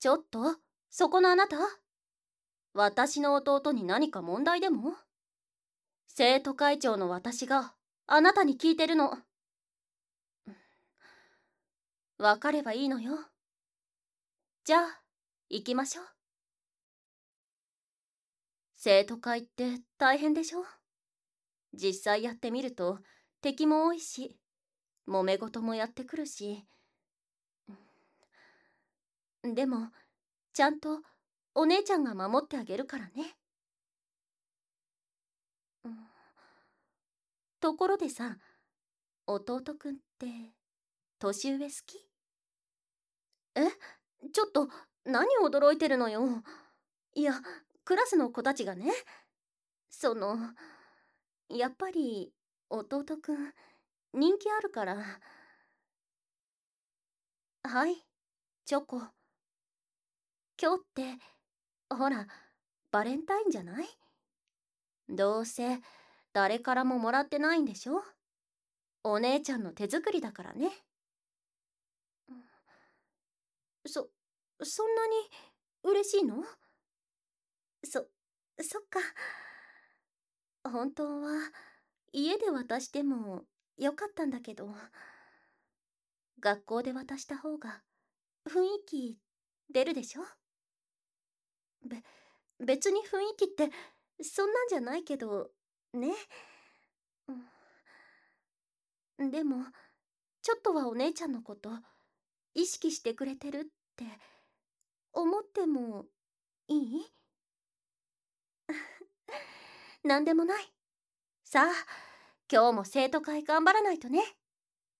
ちょっと？そこのあなた？私の弟に何か問題でも？生徒会長の私があなたに聞いてるの。分かればいいのよ。じゃあ行きましょう。生徒会って大変でしょ？実際やってみると敵も多いし揉め事もやってくるしでもちゃんとお姉ちゃんが守ってあげるからね、ところでさ弟くんって年上好き？え？ちょっと何驚いてるのよ。いやクラスの子たちがね。そのやっぱり弟くん人気あるから。はいチョコ。今日ってほらバレンタインじゃない？どうせ誰からももらってないんでしょ？お姉ちゃんの手作りだからね。そそんなに嬉しいの？そそっか。本当は家で渡してもよかったんだけど。学校で渡した方が雰囲気出るでしょ？べ別に雰囲気ってそんなんじゃないけどね、でもちょっとはお姉ちゃんのこと意識してくれてるって思ってもいい？何でもない。さあ今日も生徒会頑張らないとね。